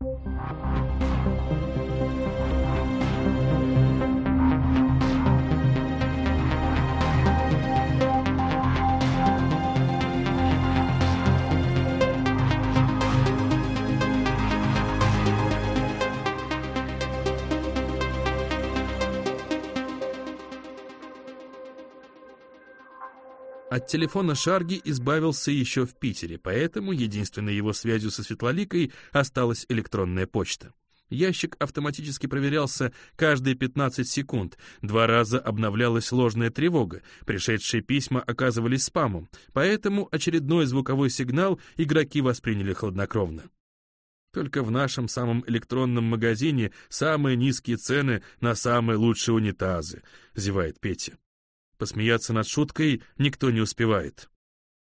Thank you. От телефона Шарги избавился еще в Питере, поэтому единственной его связью со Светлоликой осталась электронная почта. Ящик автоматически проверялся каждые 15 секунд, два раза обновлялась ложная тревога, пришедшие письма оказывались спамом, поэтому очередной звуковой сигнал игроки восприняли хладнокровно. Только в нашем самом электронном магазине самые низкие цены на самые лучшие унитазы, зевает Петя. Посмеяться над шуткой никто не успевает.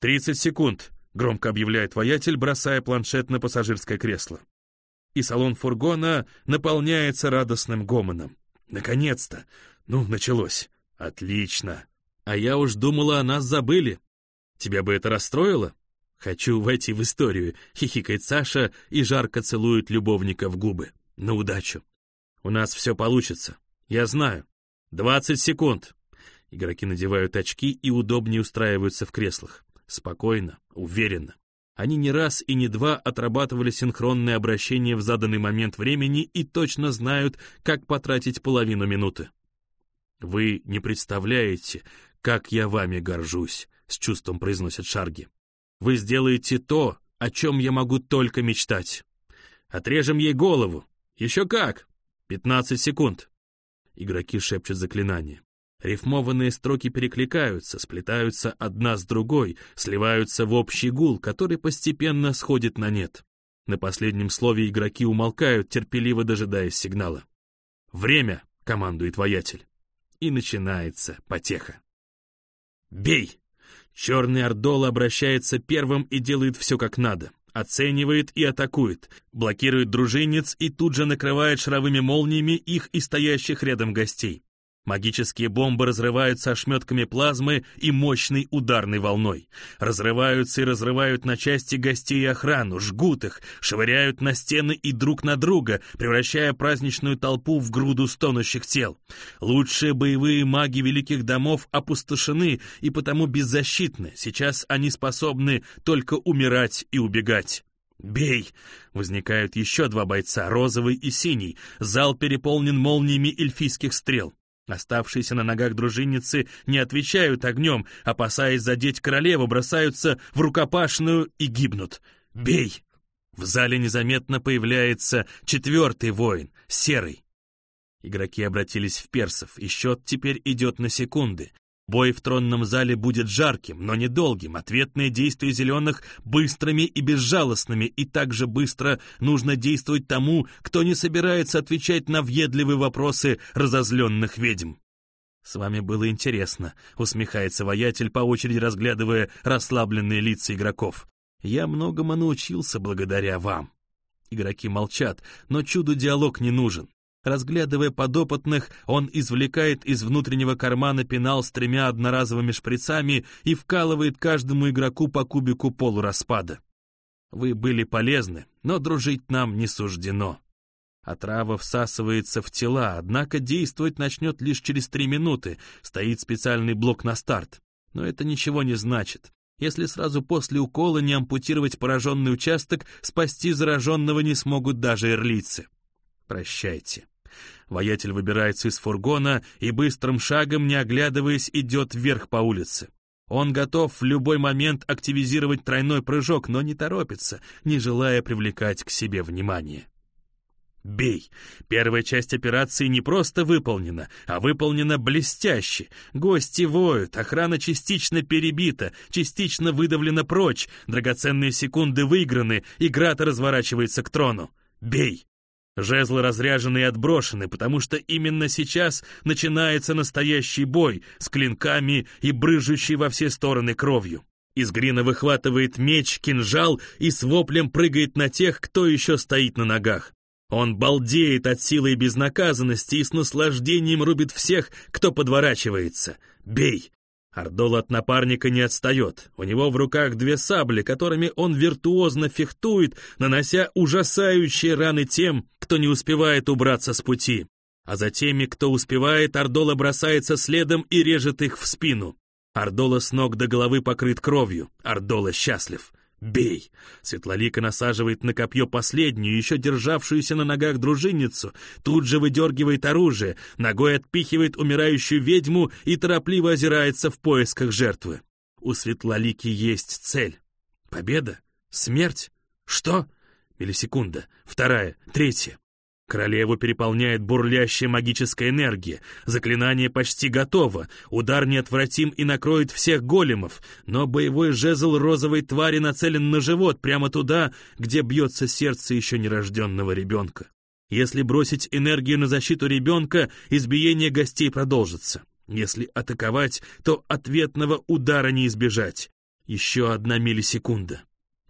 «Тридцать секунд», — громко объявляет воятель, бросая планшет на пассажирское кресло. И салон фургона наполняется радостным гомоном. «Наконец-то! Ну, началось! Отлично! А я уж думала, о нас забыли. Тебя бы это расстроило?» «Хочу войти в историю», — хихикает Саша и жарко целует любовника в губы. «На удачу. У нас все получится. Я знаю. Двадцать секунд». Игроки надевают очки и удобнее устраиваются в креслах. Спокойно, уверенно. Они не раз и не два отрабатывали синхронное обращение в заданный момент времени и точно знают, как потратить половину минуты. «Вы не представляете, как я вами горжусь», — с чувством произносят Шарги. «Вы сделаете то, о чем я могу только мечтать. Отрежем ей голову. Еще как! Пятнадцать секунд». Игроки шепчут заклинание. Рифмованные строки перекликаются, сплетаются одна с другой, сливаются в общий гул, который постепенно сходит на нет. На последнем слове игроки умолкают, терпеливо дожидаясь сигнала. «Время!» — командует воятель. И начинается потеха. «Бей!» Черный Ордол обращается первым и делает все как надо. Оценивает и атакует, блокирует дружинец и тут же накрывает шаровыми молниями их и стоящих рядом гостей. Магические бомбы разрываются ошметками плазмы и мощной ударной волной. Разрываются и разрывают на части гостей и охрану, жгут их, швыряют на стены и друг на друга, превращая праздничную толпу в груду стонущих тел. Лучшие боевые маги великих домов опустошены и потому беззащитны. Сейчас они способны только умирать и убегать. «Бей!» Возникают еще два бойца, розовый и синий. Зал переполнен молниями эльфийских стрел. Оставшиеся на ногах дружинницы не отвечают огнем, опасаясь задеть королеву, бросаются в рукопашную и гибнут. «Бей!» В зале незаметно появляется четвертый воин, серый. Игроки обратились в персов, и счет теперь идет на секунды. Бой в тронном зале будет жарким, но недолгим, ответные действия зеленых быстрыми и безжалостными, и также быстро нужно действовать тому, кто не собирается отвечать на въедливые вопросы разозленных ведьм. «С вами было интересно», — усмехается воятель, по очереди разглядывая расслабленные лица игроков. «Я многому научился благодаря вам». Игроки молчат, но чуду диалог не нужен. Разглядывая подопытных, он извлекает из внутреннего кармана пенал с тремя одноразовыми шприцами и вкалывает каждому игроку по кубику полураспада. Вы были полезны, но дружить нам не суждено. Отрава всасывается в тела, однако действовать начнет лишь через три минуты, стоит специальный блок на старт. Но это ничего не значит. Если сразу после укола не ампутировать пораженный участок, спасти зараженного не смогут даже эрлицы. Прощайте. Воятель выбирается из фургона и быстрым шагом, не оглядываясь, идет вверх по улице. Он готов в любой момент активизировать тройной прыжок, но не торопится, не желая привлекать к себе внимание. Бей! Первая часть операции не просто выполнена, а выполнена блестяще. Гости воют, охрана частично перебита, частично выдавлена прочь, драгоценные секунды выиграны, игра-то разворачивается к трону. Бей! Жезлы разряжены и отброшены, потому что именно сейчас начинается настоящий бой с клинками и брыжущей во все стороны кровью. Из Грина выхватывает меч, кинжал и с воплем прыгает на тех, кто еще стоит на ногах. Он балдеет от силы и безнаказанности и с наслаждением рубит всех, кто подворачивается. «Бей!» Ардола от напарника не отстает. У него в руках две сабли, которыми он виртуозно фехтует, нанося ужасающие раны тем, кто не успевает убраться с пути. А за теми, кто успевает, Ардола бросается следом и режет их в спину. Ардола с ног до головы покрыт кровью. Ардола счастлив. «Бей!» Светлолика насаживает на копье последнюю, еще державшуюся на ногах дружинницу, тут же выдергивает оружие, ногой отпихивает умирающую ведьму и торопливо озирается в поисках жертвы. У Светлолики есть цель. Победа? Смерть? Что? Миллисекунда. Вторая. Третья. Королеву переполняет бурлящая магическая энергия. Заклинание почти готово. Удар неотвратим и накроет всех големов. Но боевой жезл розовой твари нацелен на живот, прямо туда, где бьется сердце еще нерожденного ребенка. Если бросить энергию на защиту ребенка, избиение гостей продолжится. Если атаковать, то ответного удара не избежать. Еще одна миллисекунда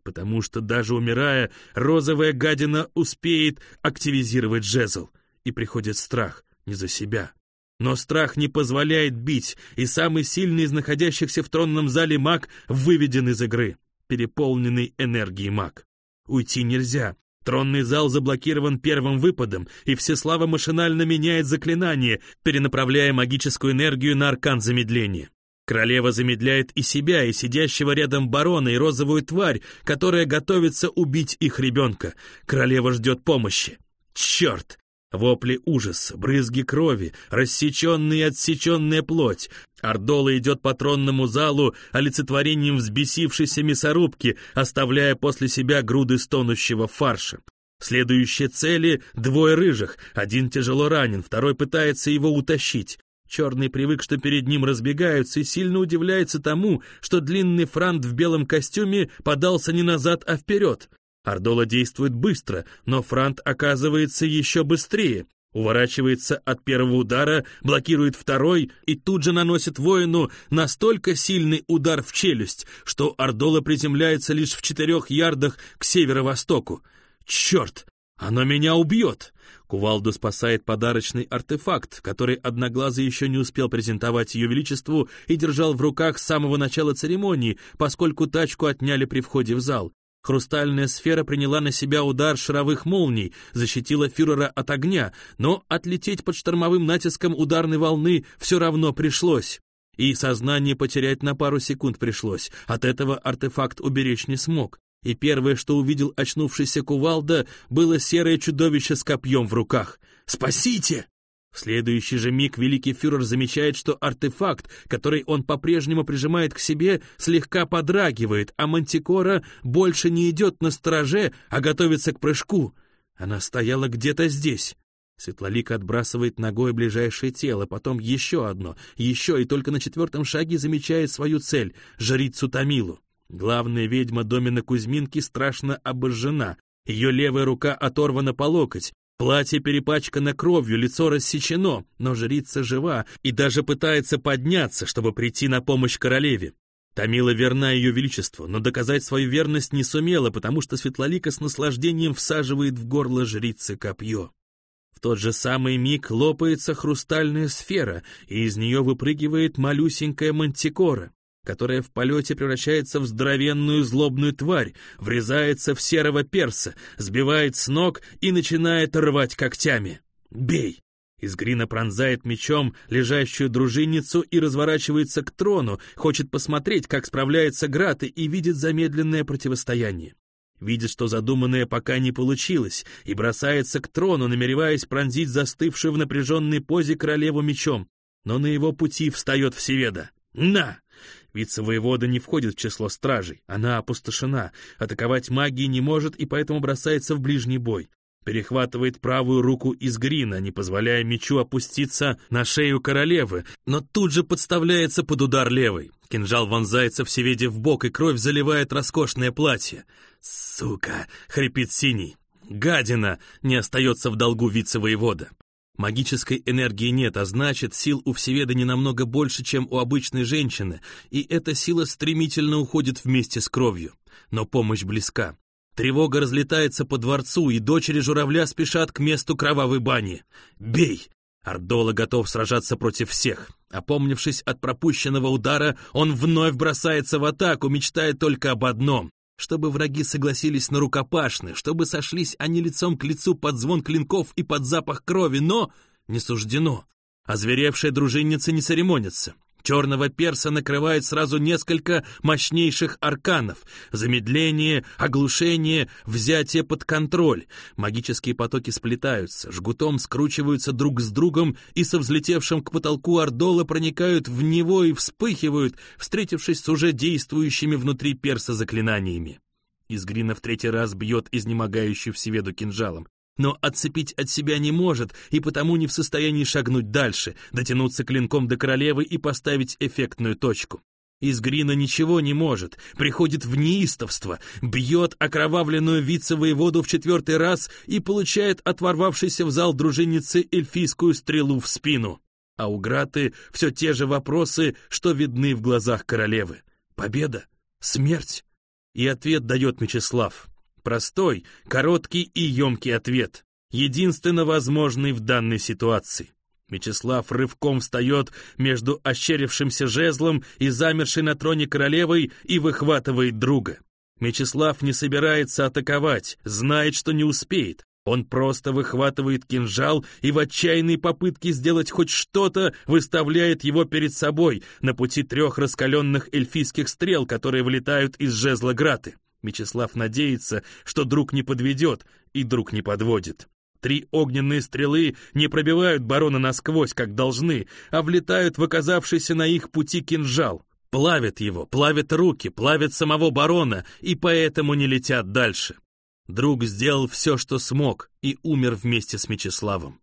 потому что даже умирая, розовая гадина успеет активизировать жезл, и приходит страх не за себя. Но страх не позволяет бить, и самый сильный из находящихся в тронном зале маг выведен из игры, переполненный энергией маг. Уйти нельзя, Тронный зал заблокирован первым выпадом, и Всеслава машинально меняет заклинание, перенаправляя магическую энергию на аркан замедления. Королева замедляет и себя, и сидящего рядом барона, и розовую тварь, которая готовится убить их ребенка. Королева ждет помощи. Черт! Вопли ужаса, брызги крови, рассеченная и отсеченная плоть. Ордола идет по тронному залу олицетворением взбесившейся мясорубки, оставляя после себя груды стонущего фарша. Следующие цели — двое рыжих, один тяжело ранен, второй пытается его утащить. Черный привык, что перед ним разбегаются, и сильно удивляется тому, что длинный франт в белом костюме подался не назад, а вперед. Ардола действует быстро, но франт оказывается еще быстрее. Уворачивается от первого удара, блокирует второй и тут же наносит воину настолько сильный удар в челюсть, что Ардола приземляется лишь в четырех ярдах к северо-востоку. «Черт! Оно меня убьет!» Кувалду спасает подарочный артефакт, который Одноглазый еще не успел презентовать Ее Величеству и держал в руках с самого начала церемонии, поскольку тачку отняли при входе в зал. Хрустальная сфера приняла на себя удар шаровых молний, защитила фюрера от огня, но отлететь под штормовым натиском ударной волны все равно пришлось. И сознание потерять на пару секунд пришлось, от этого артефакт уберечь не смог и первое, что увидел очнувшийся кувалда, было серое чудовище с копьем в руках. «Спасите!» В следующий же миг великий фюрер замечает, что артефакт, который он по-прежнему прижимает к себе, слегка подрагивает, а мантикора больше не идет на стороже, а готовится к прыжку. Она стояла где-то здесь. Светлолика отбрасывает ногой ближайшее тело, потом еще одно, еще, и только на четвертом шаге замечает свою цель — жрицу Томилу. Главная ведьма Домина Кузьминки страшно обожжена, ее левая рука оторвана по локоть, платье перепачкано кровью, лицо рассечено, но жрица жива и даже пытается подняться, чтобы прийти на помощь королеве. Тамила верна ее величеству, но доказать свою верность не сумела, потому что Светлолика с наслаждением всаживает в горло жрицы копье. В тот же самый миг лопается хрустальная сфера, и из нее выпрыгивает малюсенькая мантикора которая в полете превращается в здоровенную злобную тварь, врезается в серого перса, сбивает с ног и начинает рвать когтями. «Бей!» Изгрина пронзает мечом лежащую дружинницу и разворачивается к трону, хочет посмотреть, как справляется Граты, и видит замедленное противостояние. Видит, что задуманное пока не получилось, и бросается к трону, намереваясь пронзить застывшую в напряженной позе королеву мечом. Но на его пути встает Всеведа. «На!» Вице-воевода не входит в число стражей, она опустошена, атаковать магией не может и поэтому бросается в ближний бой. Перехватывает правую руку из грина, не позволяя мечу опуститься на шею королевы, но тут же подставляется под удар левой. Кинжал вонзается в Севеде в бок, и кровь заливает роскошное платье. «Сука!» — хрипит синий. «Гадина!» — не остается в долгу вице-воевода. Магической энергии нет, а значит, сил у Всеведа намного больше, чем у обычной женщины, и эта сила стремительно уходит вместе с кровью. Но помощь близка. Тревога разлетается по дворцу, и дочери журавля спешат к месту кровавой бани. «Бей!» Ардола готов сражаться против всех. Опомнившись от пропущенного удара, он вновь бросается в атаку, мечтая только об одном — чтобы враги согласились на рукопашный, чтобы сошлись они лицом к лицу под звон клинков и под запах крови, но не суждено. Озверевшая дружинница не церемонится. Черного перса накрывает сразу несколько мощнейших арканов. Замедление, оглушение, взятие под контроль. Магические потоки сплетаются, жгутом скручиваются друг с другом и со взлетевшим к потолку Ордола проникают в него и вспыхивают, встретившись с уже действующими внутри перса заклинаниями. Изгрина в третий раз бьет изнемогающий Всеведу кинжалом но отцепить от себя не может и потому не в состоянии шагнуть дальше, дотянуться клинком до королевы и поставить эффектную точку. Из Грина ничего не может, приходит в неистовство, бьет окровавленную вице-воеводу в четвертый раз и получает от ворвавшейся в зал дружинницы эльфийскую стрелу в спину. А у Граты все те же вопросы, что видны в глазах королевы. Победа? Смерть? И ответ дает Мечислав. Простой, короткий и емкий ответ, единственно возможный в данной ситуации. Мечислав рывком встает между ощерившимся жезлом и замершей на троне королевой и выхватывает друга. Мечислав не собирается атаковать, знает, что не успеет. Он просто выхватывает кинжал и в отчаянной попытке сделать хоть что-то выставляет его перед собой на пути трех раскаленных эльфийских стрел, которые вылетают из жезла Граты. Мечислав надеется, что друг не подведет, и друг не подводит. Три огненные стрелы не пробивают барона насквозь, как должны, а влетают в оказавшийся на их пути кинжал. Плавят его, плавят руки, плавят самого барона, и поэтому не летят дальше. Друг сделал все, что смог, и умер вместе с Мечиславом.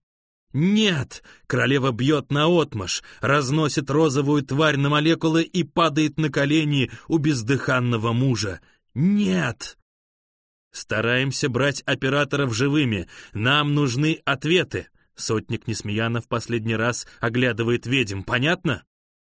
«Нет!» — королева бьет наотмашь, разносит розовую тварь на молекулы и падает на колени у бездыханного мужа. «Нет!» «Стараемся брать операторов живыми. Нам нужны ответы!» Сотник Несмеянов последний раз оглядывает ведьм. «Понятно?»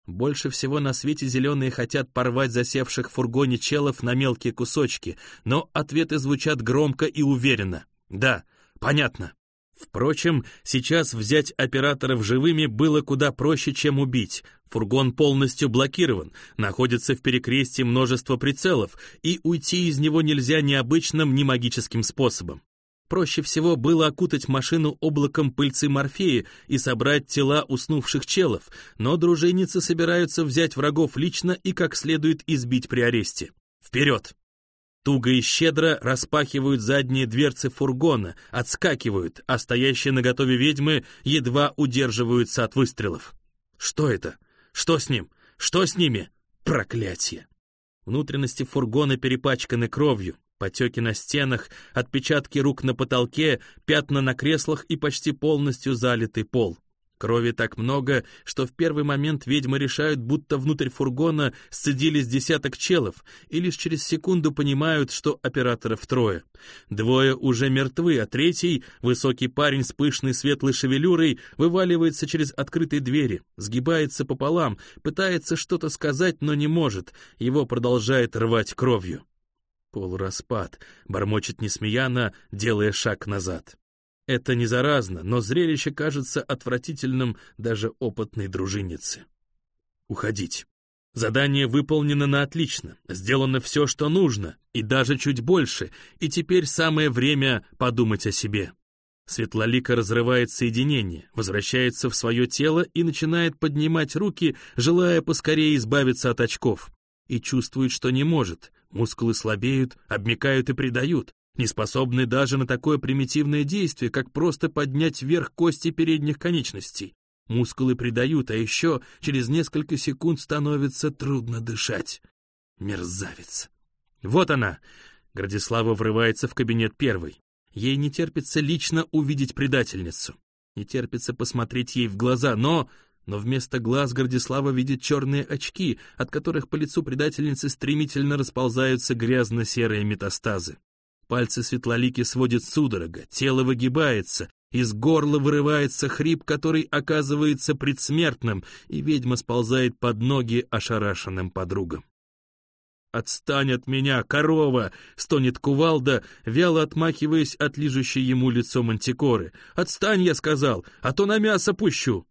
Больше всего на свете зеленые хотят порвать засевших в фургоне челов на мелкие кусочки, но ответы звучат громко и уверенно. «Да, понятно». Впрочем, сейчас взять операторов живыми было куда проще, чем убить. Фургон полностью блокирован, находится в перекрестии множество прицелов, и уйти из него нельзя ни обычным, ни магическим способом. Проще всего было окутать машину облаком пыльцы морфеи и собрать тела уснувших челов, но дружинницы собираются взять врагов лично и как следует избить при аресте. Вперед! Туго и щедро распахивают задние дверцы фургона, отскакивают, а стоящие на готове ведьмы едва удерживаются от выстрелов. Что это? Что с ним? Что с ними? Проклятие! Внутренности фургона перепачканы кровью, потеки на стенах, отпечатки рук на потолке, пятна на креслах и почти полностью залитый пол. Крови так много, что в первый момент ведьмы решают, будто внутрь фургона сцедились десяток челов, и лишь через секунду понимают, что операторов трое. Двое уже мертвы, а третий, высокий парень с пышной светлой шевелюрой, вываливается через открытые двери, сгибается пополам, пытается что-то сказать, но не может, его продолжает рвать кровью. Полураспад, бормочет несмеяно, делая шаг назад. Это не заразно, но зрелище кажется отвратительным даже опытной дружиннице. Уходить. Задание выполнено на отлично, сделано все, что нужно, и даже чуть больше, и теперь самое время подумать о себе. Светлолика разрывает соединение, возвращается в свое тело и начинает поднимать руки, желая поскорее избавиться от очков. И чувствует, что не может, мускулы слабеют, обмекают и предают, не способны даже на такое примитивное действие, как просто поднять вверх кости передних конечностей. Мускулы придают, а еще через несколько секунд становится трудно дышать. Мерзавец. Вот она. Градислава врывается в кабинет первой. Ей не терпится лично увидеть предательницу. Не терпится посмотреть ей в глаза, но... Но вместо глаз Гордислава видит черные очки, от которых по лицу предательницы стремительно расползаются грязно-серые метастазы. Пальцы светлолики сводит судорога, тело выгибается, из горла вырывается хрип, который оказывается предсмертным, и ведьма сползает под ноги ошарашенным подругам. «Отстань от меня, корова!» — стонет кувалда, вяло отмахиваясь от лижущей ему лицо мантикоры. «Отстань, я сказал, а то на мясо пущу!»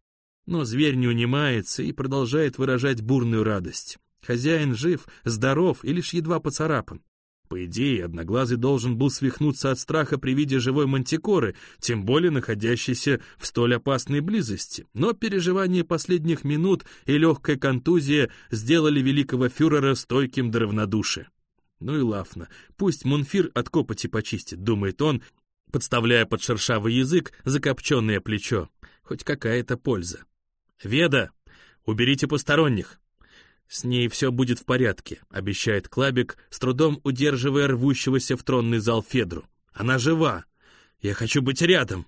Но зверь не унимается и продолжает выражать бурную радость. Хозяин жив, здоров и лишь едва поцарапан. По идее, Одноглазый должен был свихнуться от страха при виде живой мантикоры, тем более находящейся в столь опасной близости. Но переживания последних минут и легкая контузия сделали великого фюрера стойким до равнодушия. Ну и лафно, пусть Мунфир от копоти почистит, думает он, подставляя под шершавый язык закопченное плечо. Хоть какая-то польза. «Веда, уберите посторонних!» «С ней все будет в порядке», — обещает Клабик, с трудом удерживая рвущегося в тронный зал Федру. «Она жива! Я хочу быть рядом!»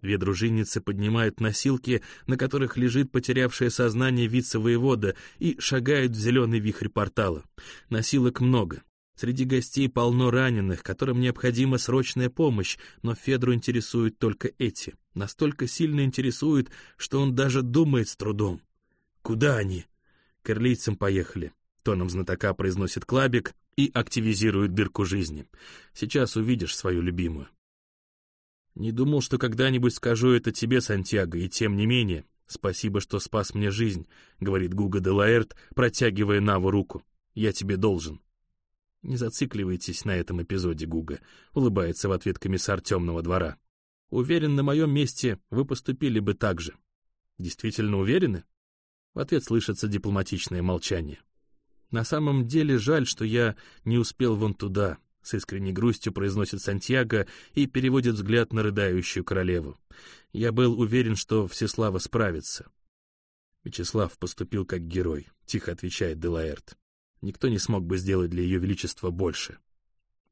Две дружинницы поднимают носилки, на которых лежит потерявшее сознание вице-воевода, и шагают в зеленый вихрь портала. Носилок много. Среди гостей полно раненых, которым необходима срочная помощь, но Федру интересуют только эти. Настолько сильно интересуют, что он даже думает с трудом. «Куда они?» К ирлийцам поехали. Тоном знатока произносит Клабик и активизирует дырку жизни. Сейчас увидишь свою любимую. Не думал, что когда-нибудь скажу это тебе, Сантьяго, и тем не менее. Спасибо, что спас мне жизнь, говорит Гуга де Лаэрт, протягивая Наву руку. Я тебе должен. Не зацикливайтесь на этом эпизоде, Гуга, улыбается в ответ комиссар темного двора. Уверен, на моем месте вы поступили бы так же. Действительно уверены? В ответ слышится дипломатичное молчание. «На самом деле жаль, что я не успел вон туда», — с искренней грустью произносит Сантьяго и переводит взгляд на рыдающую королеву. «Я был уверен, что Всеслава справится». Вячеслав поступил как герой, — тихо отвечает Делаэрт. Никто не смог бы сделать для ее величества больше.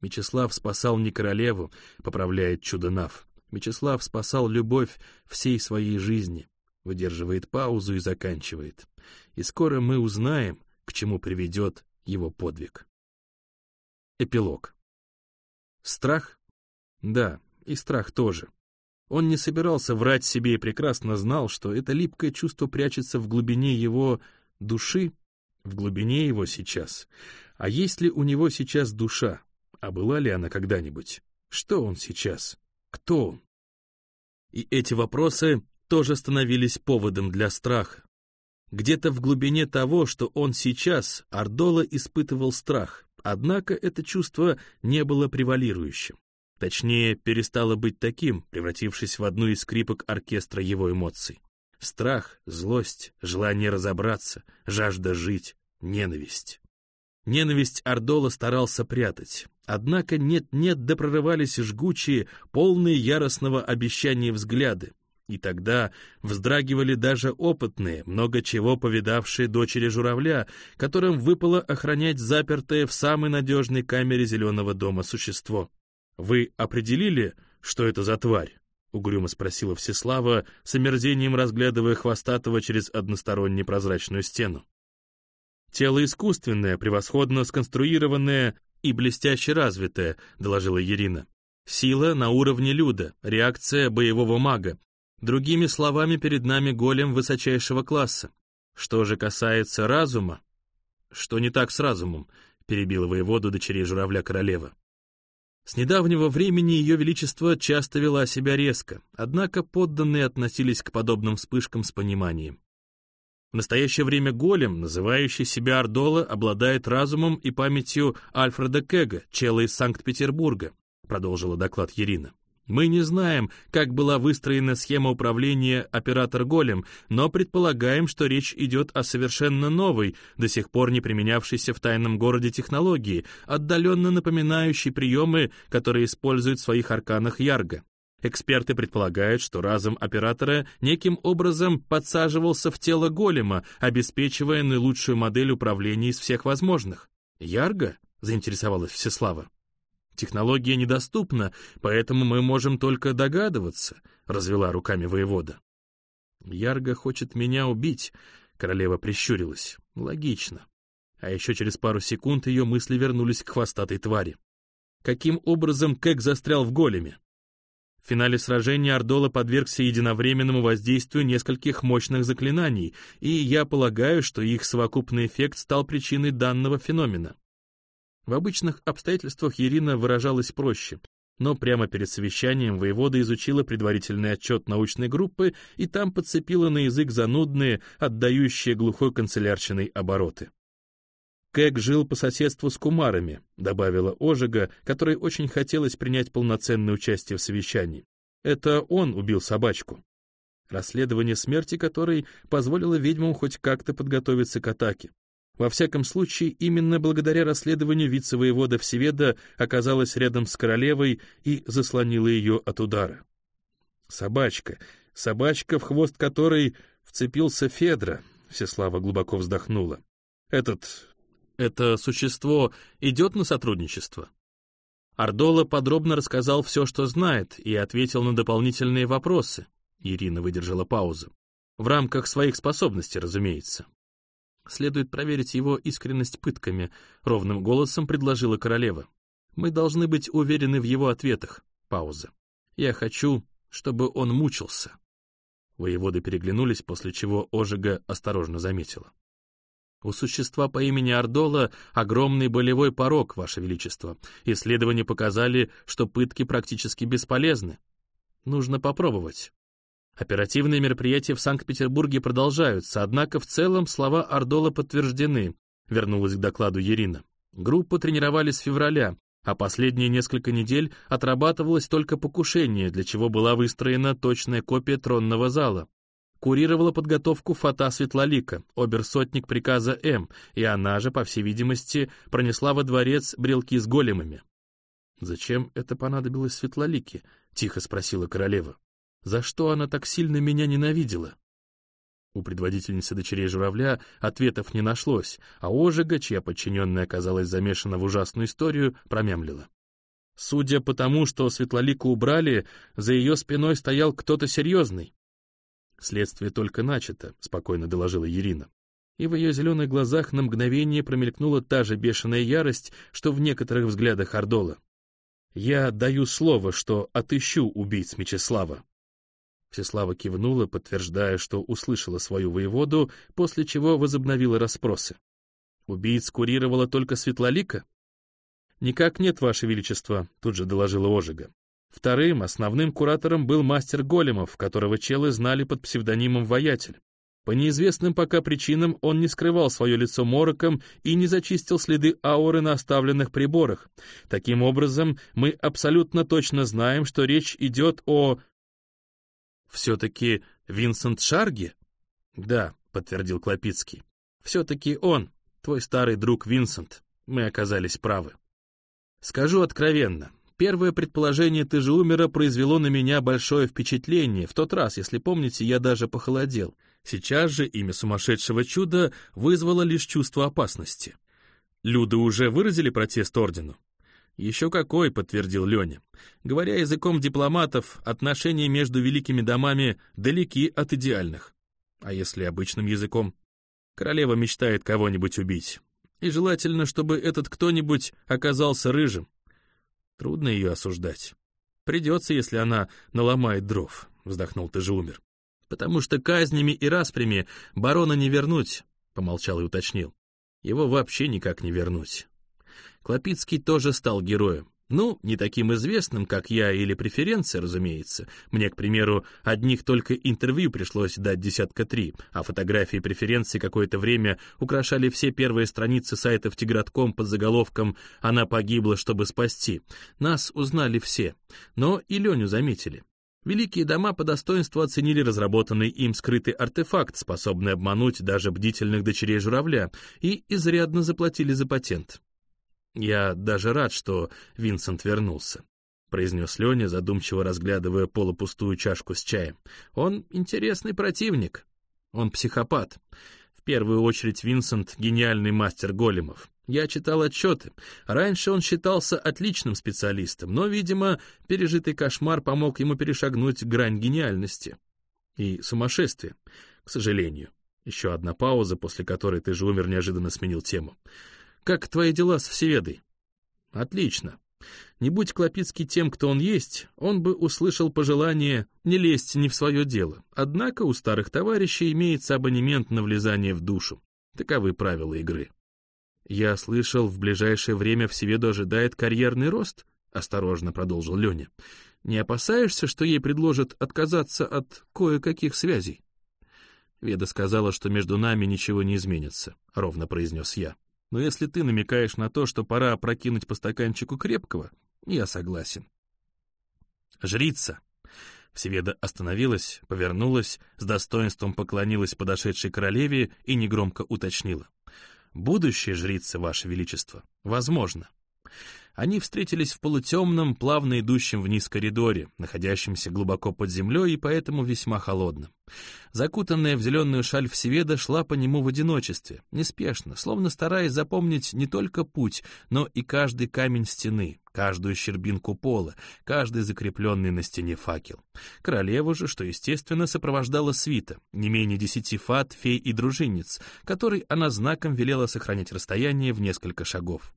Мечислав спасал не королеву, поправляет чудо-нав. Мечислав спасал любовь всей своей жизни, выдерживает паузу и заканчивает. И скоро мы узнаем, к чему приведет его подвиг. Эпилог. Страх? Да, и страх тоже. Он не собирался врать себе и прекрасно знал, что это липкое чувство прячется в глубине его души, в глубине его сейчас. А есть ли у него сейчас душа? А была ли она когда-нибудь? Что он сейчас? Кто он? И эти вопросы тоже становились поводом для страха. Где-то в глубине того, что он сейчас, Ардола испытывал страх, однако это чувство не было превалирующим. Точнее, перестало быть таким, превратившись в одну из скрипок оркестра его эмоций. Страх, злость, желание разобраться, жажда жить, ненависть. Ненависть Ардола старался прятать, однако нет-нет да прорывались жгучие, полные яростного обещания взгляды, и тогда вздрагивали даже опытные, много чего повидавшие дочери журавля, которым выпало охранять запертое в самой надежной камере зеленого дома существо. «Вы определили, что это за тварь?» — угрюмо спросила Всеслава, с омерзением разглядывая хвостатого через односторонне прозрачную стену. «Тело искусственное, превосходно сконструированное и блестяще развитое», — доложила Ирина. «Сила на уровне люда, реакция боевого мага, Другими словами, перед нами голем высочайшего класса. Что же касается разума... Что не так с разумом, перебила воеводу дочерей журавля королева. С недавнего времени ее величество часто вела себя резко, однако подданные относились к подобным вспышкам с пониманием. В настоящее время голем, называющий себя Ардола, обладает разумом и памятью Альфреда Кега, чела из Санкт-Петербурга, продолжила доклад Ирина. Мы не знаем, как была выстроена схема управления оператор Голем, но предполагаем, что речь идет о совершенно новой, до сих пор не применявшейся в тайном городе технологии, отдаленно напоминающей приемы, которые используют в своих арканах Ярго. Эксперты предполагают, что разум оператора неким образом подсаживался в тело голема, обеспечивая наилучшую модель управления из всех возможных. «Ярго?» — заинтересовалась Всеслава. Технология недоступна, поэтому мы можем только догадываться», — развела руками воевода. «Ярго хочет меня убить», — королева прищурилась. «Логично». А еще через пару секунд ее мысли вернулись к хвостатой твари. Каким образом Кэг застрял в големе? В финале сражения Ардола подвергся единовременному воздействию нескольких мощных заклинаний, и я полагаю, что их совокупный эффект стал причиной данного феномена. В обычных обстоятельствах Ирина выражалась проще, но прямо перед совещанием воевода изучила предварительный отчет научной группы и там подцепила на язык занудные, отдающие глухой канцелярщиной обороты. Кэг жил по соседству с кумарами, добавила Ожига, которой очень хотелось принять полноценное участие в совещании. Это он убил собачку. Расследование смерти которой позволило ведьмам хоть как-то подготовиться к атаке. Во всяком случае, именно благодаря расследованию вице-воевода Всеведа оказалась рядом с королевой и заслонила ее от удара. Собачка, собачка, в хвост которой вцепился Федра, Всеслава глубоко вздохнула. Этот... это существо идет на сотрудничество? Ардола подробно рассказал все, что знает, и ответил на дополнительные вопросы. Ирина выдержала паузу. В рамках своих способностей, разумеется. Следует проверить его искренность пытками, ровным голосом предложила королева. Мы должны быть уверены в его ответах. Пауза. Я хочу, чтобы он мучился. Воеводы переглянулись, после чего Ожига осторожно заметила. У существа по имени Ардола огромный болевой порог, Ваше Величество. Исследования показали, что пытки практически бесполезны. Нужно попробовать. Оперативные мероприятия в Санкт-Петербурге продолжаются, однако в целом слова Ардола подтверждены, вернулась к докладу Ирина. Группу тренировали с февраля, а последние несколько недель отрабатывалось только покушение, для чего была выстроена точная копия тронного зала. Курировала подготовку фата Светлолика, оберсотник приказа М, и она же, по всей видимости, пронесла во дворец брелки с големами. «Зачем это понадобилось Светлолике?» — тихо спросила королева. За что она так сильно меня ненавидела? У предводительницы дочерей журавля ответов не нашлось, а Ожига, чья подчиненная оказалась замешана в ужасную историю, промямлила. Судя по тому, что Светлолику убрали, за ее спиной стоял кто-то серьезный. «Следствие только начато», — спокойно доложила Ирина. И в ее зеленых глазах на мгновение промелькнула та же бешеная ярость, что в некоторых взглядах Ордола. «Я даю слово, что отыщу убийц Мечислава». Всеслава кивнула, подтверждая, что услышала свою воеводу, после чего возобновила расспросы. «Убийц курировала только Светлолика?» «Никак нет, Ваше Величество», — тут же доложила Ожига. Вторым, основным куратором был мастер Големов, которого челы знали под псевдонимом «Воятель». По неизвестным пока причинам он не скрывал свое лицо мороком и не зачистил следы ауры на оставленных приборах. Таким образом, мы абсолютно точно знаем, что речь идет о «Все-таки Винсент Шарги?» «Да», — подтвердил Клопицкий. «Все-таки он, твой старый друг Винсент. Мы оказались правы». «Скажу откровенно, первое предположение ты же умера произвело на меня большое впечатление. В тот раз, если помните, я даже похолодел. Сейчас же имя сумасшедшего чуда вызвало лишь чувство опасности. Люды уже выразили протест ордену?» «Еще какой», — подтвердил Леня. «Говоря языком дипломатов, отношения между великими домами далеки от идеальных. А если обычным языком? Королева мечтает кого-нибудь убить. И желательно, чтобы этот кто-нибудь оказался рыжим. Трудно ее осуждать. Придется, если она наломает дров», — вздохнул ты же умер. «Потому что казнями и распрями барона не вернуть», — помолчал и уточнил. «Его вообще никак не вернуть». Клопицкий тоже стал героем. Ну, не таким известным, как я или преференция, разумеется. Мне, к примеру, одних только интервью пришлось дать десятка три, а фотографии преференции какое-то время украшали все первые страницы сайтов Тигратком под заголовком «Она погибла, чтобы спасти». Нас узнали все, но и Леню заметили. Великие дома по достоинству оценили разработанный им скрытый артефакт, способный обмануть даже бдительных дочерей журавля, и изрядно заплатили за патент. «Я даже рад, что Винсент вернулся», — произнес Леня, задумчиво разглядывая полупустую чашку с чаем. «Он интересный противник. Он психопат. В первую очередь Винсент — гениальный мастер големов. Я читал отчеты. Раньше он считался отличным специалистом, но, видимо, пережитый кошмар помог ему перешагнуть грань гениальности. И сумасшествия, к сожалению. Еще одна пауза, после которой ты же умер, неожиданно сменил тему. Как твои дела с Всеведой? Отлично. Не будь Клопицкий тем, кто он есть, он бы услышал пожелание не лезть не в свое дело. Однако у старых товарищей имеется абонемент на влезание в душу. Таковы правила игры. «Я слышал, в ближайшее время Всеведу ожидает карьерный рост», — осторожно продолжил Леня. «Не опасаешься, что ей предложат отказаться от кое-каких связей?» Веда сказала, что между нами ничего не изменится, — ровно произнес я. Но если ты намекаешь на то, что пора опрокинуть по стаканчику крепкого, я согласен. Жрица. Всеведа остановилась, повернулась, с достоинством поклонилась подошедшей королеве и негромко уточнила. «Будущее жрица, Ваше Величество, возможно». Они встретились в полутемном, плавно идущем вниз коридоре, находящемся глубоко под землей и поэтому весьма холодном. Закутанная в зеленую шаль Всеведа шла по нему в одиночестве, неспешно, словно стараясь запомнить не только путь, но и каждый камень стены, каждую щербинку пола, каждый закрепленный на стене факел. Королеву же, что естественно, сопровождала свита, не менее десяти фат, фей и дружинниц, которой она знаком велела сохранять расстояние в несколько шагов.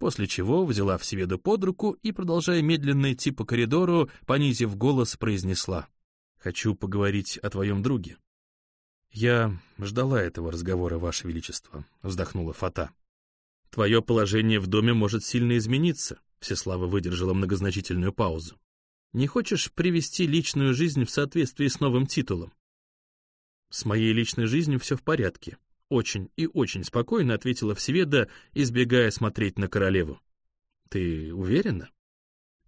После чего взяла Всеведу под руку и, продолжая медленно идти по коридору, понизив голос, произнесла — Хочу поговорить о твоем друге». «Я ждала этого разговора, Ваше Величество», — вздохнула Фата. «Твое положение в доме может сильно измениться», — Всеслава выдержала многозначительную паузу. «Не хочешь привести личную жизнь в соответствии с новым титулом?» «С моей личной жизнью все в порядке», — очень и очень спокойно ответила Всеведа, избегая смотреть на королеву. «Ты уверена?»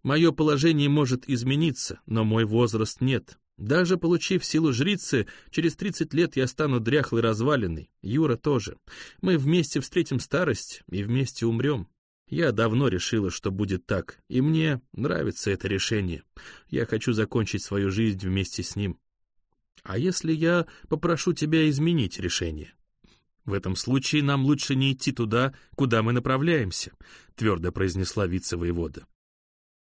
«Мое положение может измениться, но мой возраст нет. Даже получив силу жрицы, через 30 лет я стану дряхлой развалиной, Юра тоже. Мы вместе встретим старость и вместе умрем. Я давно решила, что будет так, и мне нравится это решение. Я хочу закончить свою жизнь вместе с ним. А если я попрошу тебя изменить решение? В этом случае нам лучше не идти туда, куда мы направляемся, твердо произнесла вице-воевода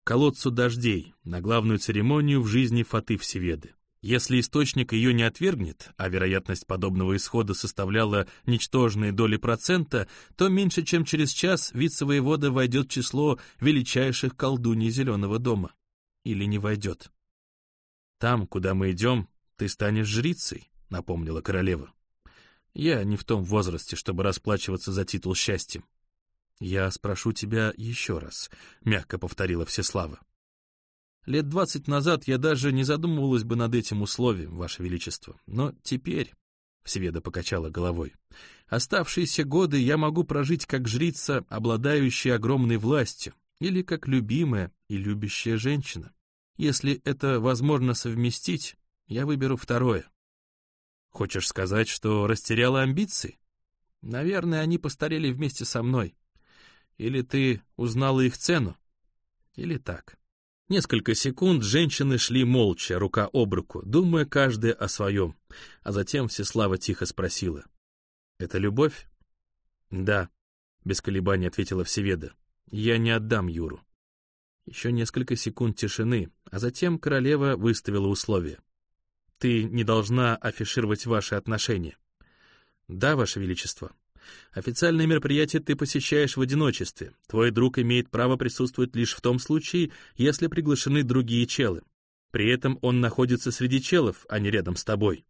колодцу дождей, на главную церемонию в жизни Фаты Всеведы. Если источник ее не отвергнет, а вероятность подобного исхода составляла ничтожные доли процента, то меньше чем через час вице-воевода войдет в число величайших колдуней Зеленого дома. Или не войдет. «Там, куда мы идем, ты станешь жрицей», — напомнила королева. «Я не в том возрасте, чтобы расплачиваться за титул счастьем. «Я спрошу тебя еще раз», — мягко повторила Всеслава. «Лет двадцать назад я даже не задумывалась бы над этим условием, Ваше Величество, но теперь...» — Всеведа покачала головой. «Оставшиеся годы я могу прожить как жрица, обладающая огромной властью, или как любимая и любящая женщина. Если это возможно совместить, я выберу второе. Хочешь сказать, что растеряла амбиции? Наверное, они постарели вместе со мной. Или ты узнала их цену? Или так? Несколько секунд женщины шли молча, рука об руку, думая каждая о своем. А затем Всеслава тихо спросила. «Это любовь?» «Да», — без колебаний ответила Всеведа. «Я не отдам Юру». Еще несколько секунд тишины, а затем королева выставила условие. «Ты не должна афишировать ваши отношения». «Да, ваше величество», Официальные мероприятия ты посещаешь в одиночестве. Твой друг имеет право присутствовать лишь в том случае, если приглашены другие челы. При этом он находится среди челов, а не рядом с тобой.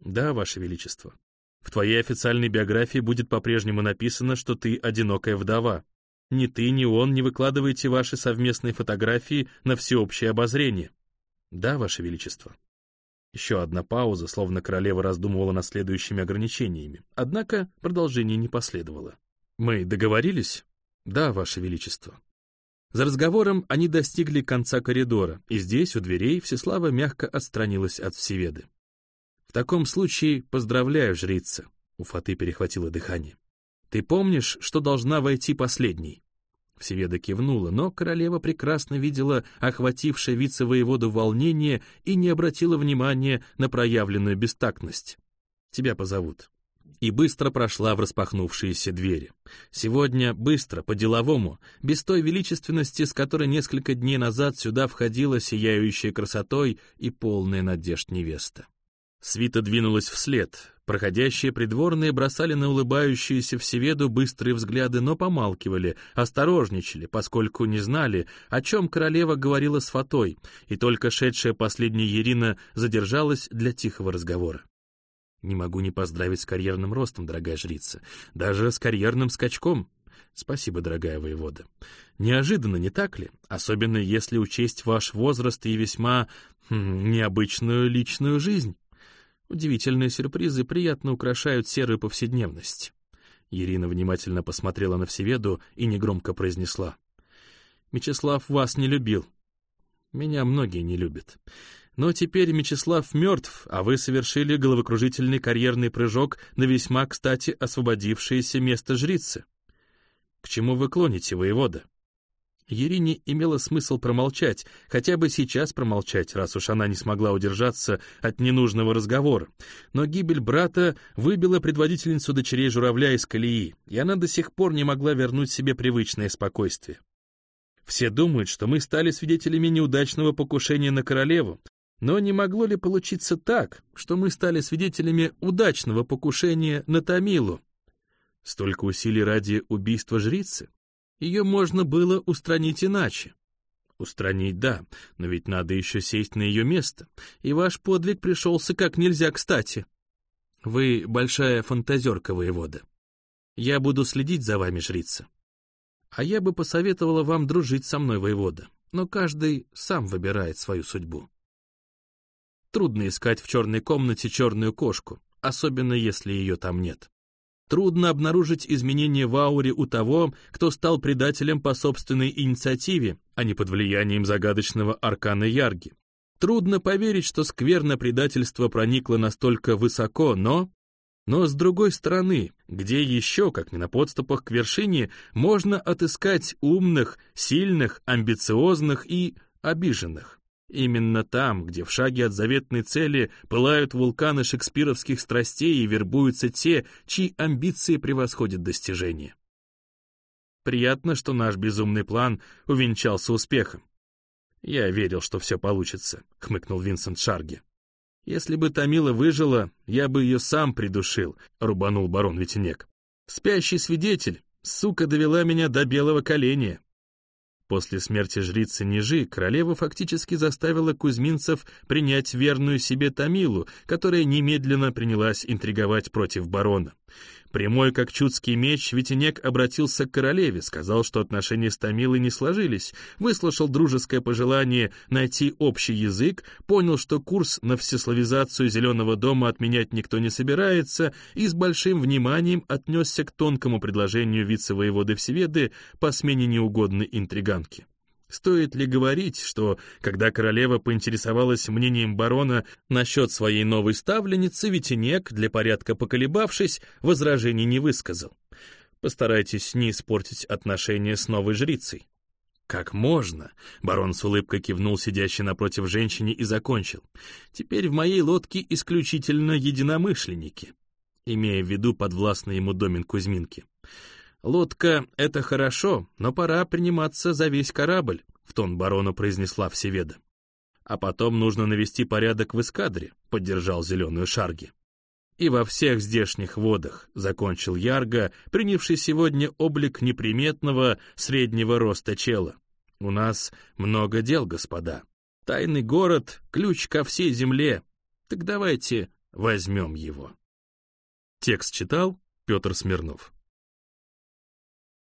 Да, Ваше Величество. В твоей официальной биографии будет по-прежнему написано, что ты одинокая вдова. Ни ты, ни он не выкладываете ваши совместные фотографии на всеобщее обозрение. Да, Ваше Величество. Еще одна пауза, словно королева раздумывала над следующими ограничениями. Однако продолжение не последовало. «Мы договорились?» «Да, Ваше Величество». За разговором они достигли конца коридора, и здесь, у дверей, Всеслава мягко отстранилась от Всеведы. «В таком случае поздравляю, жрица», — у Фаты перехватило дыхание. «Ты помнишь, что должна войти последней?» Всеведа кивнула, но королева прекрасно видела охватившее вице-воеводу волнение и не обратила внимания на проявленную бестактность. «Тебя позовут». И быстро прошла в распахнувшиеся двери. Сегодня быстро, по-деловому, без той величественности, с которой несколько дней назад сюда входила сияющая красотой и полная надежд невеста. Свита двинулась вслед. Проходящие придворные бросали на улыбающуюся Всеведу быстрые взгляды, но помалкивали, осторожничали, поскольку не знали, о чем королева говорила с Фатой, и только шедшая последняя Ирина задержалась для тихого разговора. Не могу не поздравить с карьерным ростом, дорогая жрица. Даже с карьерным скачком. Спасибо, дорогая воевода. Неожиданно, не так ли? Особенно если учесть ваш возраст и весьма хм, необычную личную жизнь. Удивительные сюрпризы приятно украшают серую повседневность. Ирина внимательно посмотрела на Всеведу и негромко произнесла. «Мечислав вас не любил. Меня многие не любят. Но теперь Мечислав мертв, а вы совершили головокружительный карьерный прыжок на весьма, кстати, освободившееся место жрицы. К чему вы клоните, воевода?» Ерине имело смысл промолчать, хотя бы сейчас промолчать, раз уж она не смогла удержаться от ненужного разговора. Но гибель брата выбила предводительницу дочерей журавля из колеи, и она до сих пор не могла вернуть себе привычное спокойствие. Все думают, что мы стали свидетелями неудачного покушения на королеву, но не могло ли получиться так, что мы стали свидетелями удачного покушения на Тамилу? Столько усилий ради убийства жрицы? Ее можно было устранить иначе. Устранить, да, но ведь надо еще сесть на ее место, и ваш подвиг пришелся как нельзя кстати. Вы большая фантазерка, воевода. Я буду следить за вами, жрица. А я бы посоветовала вам дружить со мной, воевода, но каждый сам выбирает свою судьбу. Трудно искать в черной комнате черную кошку, особенно если ее там нет. Трудно обнаружить изменения в ауре у того, кто стал предателем по собственной инициативе, а не под влиянием загадочного аркана Ярги. Трудно поверить, что скверно предательство проникло настолько высоко, но... Но с другой стороны, где еще, как не на подступах к вершине, можно отыскать умных, сильных, амбициозных и обиженных? Именно там, где в шаге от заветной цели пылают вулканы шекспировских страстей и вербуются те, чьи амбиции превосходят достижения. Приятно, что наш безумный план увенчался успехом. «Я верил, что все получится», — хмыкнул Винсент Шарги. «Если бы Тамила выжила, я бы ее сам придушил», — рубанул барон Ветенек. «Спящий свидетель, сука довела меня до белого коленя». После смерти жрицы Нижи королева фактически заставила кузьминцев принять верную себе Тамилу, которая немедленно принялась интриговать против барона. Прямой как чудский меч, Витинек обратился к королеве, сказал, что отношения с Томилой не сложились, выслушал дружеское пожелание найти общий язык, понял, что курс на всеславизацию Зеленого дома отменять никто не собирается, и с большим вниманием отнесся к тонкому предложению вице-воеводы Всеведы по смене неугодной интриганки. Стоит ли говорить, что, когда королева поинтересовалась мнением барона насчет своей новой ставленницы, Витинек, для порядка поколебавшись, возражений не высказал. Постарайтесь не испортить отношения с новой жрицей. «Как можно?» — барон с улыбкой кивнул сидящей напротив женщине и закончил. «Теперь в моей лодке исключительно единомышленники», имея в виду подвластный ему домен Кузьминки. «Лодка — это хорошо, но пора приниматься за весь корабль», — в тон барону произнесла Всеведа. «А потом нужно навести порядок в эскадре», — поддержал зеленую Шарги. «И во всех здешних водах», — закончил Ярго, принявший сегодня облик неприметного среднего роста чела. «У нас много дел, господа. Тайный город — ключ ко всей земле. Так давайте возьмем его». Текст читал Петр Смирнов.